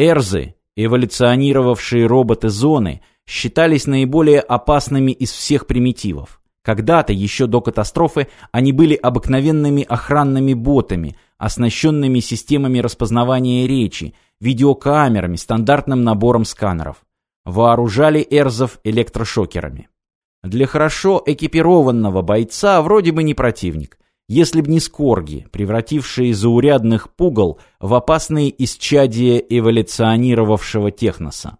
Эрзы, эволюционировавшие роботы зоны, считались наиболее опасными из всех примитивов. Когда-то, еще до катастрофы, они были обыкновенными охранными ботами, оснащенными системами распознавания речи, видеокамерами, стандартным набором сканеров. Вооружали эрзов электрошокерами. Для хорошо экипированного бойца вроде бы не противник, если б не скорги, превратившие заурядных пугал в опасные исчадия эволюционировавшего техноса.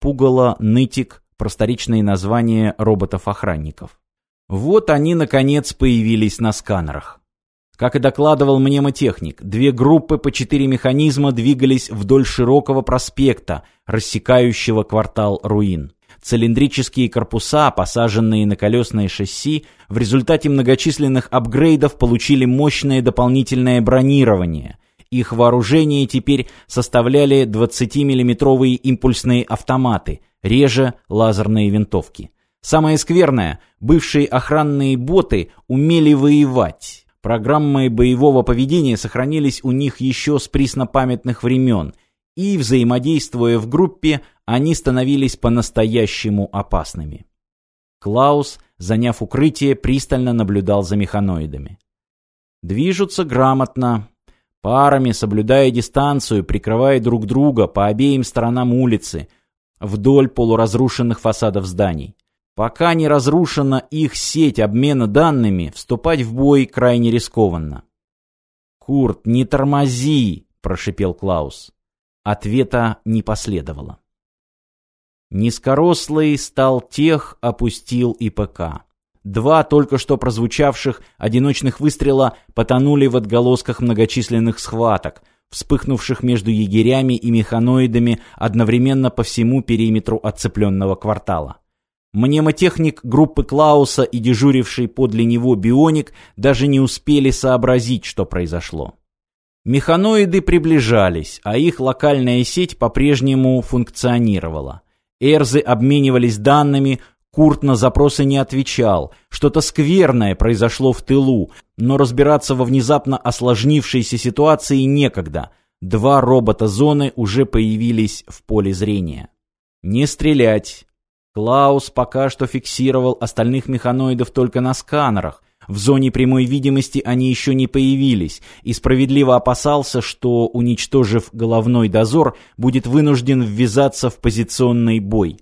Пугало, нытик, просторечные названия роботов-охранников. Вот они, наконец, появились на сканерах. Как и докладывал мнемотехник, две группы по четыре механизма двигались вдоль широкого проспекта, рассекающего квартал руин. Цилиндрические корпуса, посаженные на колесные шасси, в результате многочисленных апгрейдов получили мощное дополнительное бронирование. Их вооружение теперь составляли 20-миллиметровые импульсные автоматы, реже лазерные винтовки. Самое скверное, бывшие охранные боты умели воевать. Программы боевого поведения сохранились у них еще с преснопамятных времен – и, взаимодействуя в группе, они становились по-настоящему опасными. Клаус, заняв укрытие, пристально наблюдал за механоидами. Движутся грамотно, парами, соблюдая дистанцию, прикрывая друг друга по обеим сторонам улицы, вдоль полуразрушенных фасадов зданий. Пока не разрушена их сеть обмена данными, вступать в бой крайне рискованно. «Курт, не тормози!» – прошипел Клаус. Ответа не последовало. Низкорослый стал тех, опустил ИПК. Два только что прозвучавших одиночных выстрела потонули в отголосках многочисленных схваток, вспыхнувших между егерями и механоидами одновременно по всему периметру отцепленного квартала. Мнемотехник группы Клауса и дежуривший подле него бионик даже не успели сообразить, что произошло. Механоиды приближались, а их локальная сеть по-прежнему функционировала. Эрзы обменивались данными, Курт на запросы не отвечал. Что-то скверное произошло в тылу, но разбираться во внезапно осложнившейся ситуации некогда. Два робота зоны уже появились в поле зрения. Не стрелять. Клаус пока что фиксировал остальных механоидов только на сканерах, в зоне прямой видимости они еще не появились, и справедливо опасался, что, уничтожив головной дозор, будет вынужден ввязаться в позиционный бой.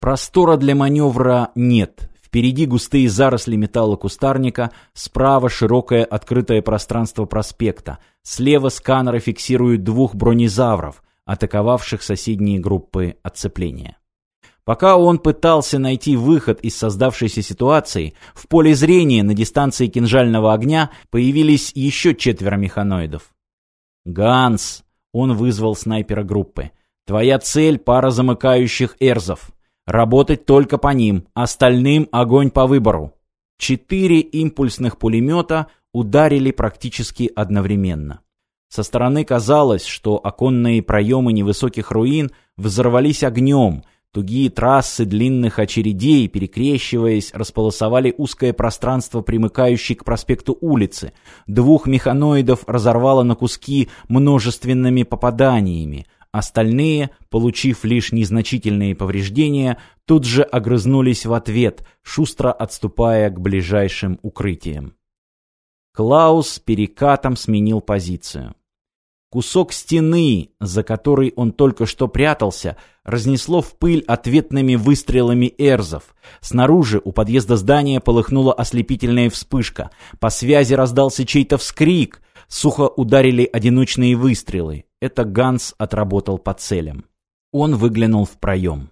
Простора для маневра нет. Впереди густые заросли металлокустарника, справа широкое открытое пространство проспекта, слева сканеры фиксируют двух бронезавров, атаковавших соседние группы отцепления. Пока он пытался найти выход из создавшейся ситуации, в поле зрения на дистанции кинжального огня появились еще четверо механоидов. «Ганс!» — он вызвал снайпера группы. «Твоя цель — пара замыкающих эрзов. Работать только по ним, остальным — огонь по выбору». Четыре импульсных пулемета ударили практически одновременно. Со стороны казалось, что оконные проемы невысоких руин взорвались огнем — Тугие трассы длинных очередей, перекрещиваясь, располосовали узкое пространство, примыкающее к проспекту улицы. Двух механоидов разорвало на куски множественными попаданиями. Остальные, получив лишь незначительные повреждения, тут же огрызнулись в ответ, шустро отступая к ближайшим укрытиям. Клаус перекатом сменил позицию. Кусок стены, за который он только что прятался, разнесло в пыль ответными выстрелами эрзов. Снаружи у подъезда здания полыхнула ослепительная вспышка. По связи раздался чей-то вскрик. Сухо ударили одиночные выстрелы. Это Ганс отработал по целям. Он выглянул в проем.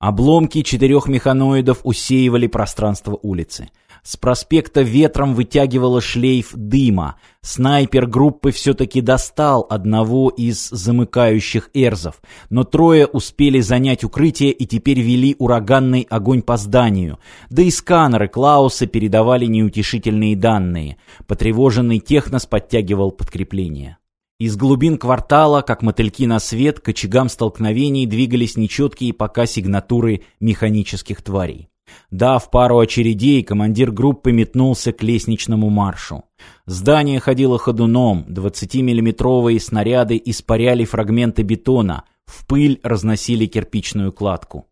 Обломки четырех механоидов усеивали пространство улицы. С проспекта ветром вытягивало шлейф дыма. Снайпер группы все-таки достал одного из замыкающих эрзов, но трое успели занять укрытие и теперь вели ураганный огонь по зданию. Да и сканеры Клауса передавали неутешительные данные. Потревоженный технос подтягивал подкрепление. Из глубин квартала, как мотыльки на свет, к очагам столкновений двигались нечеткие пока сигнатуры механических тварей. Дав пару очередей, командир группы метнулся к лестничному маршу. Здание ходило ходуном, 20-миллиметровые снаряды испаряли фрагменты бетона, в пыль разносили кирпичную кладку.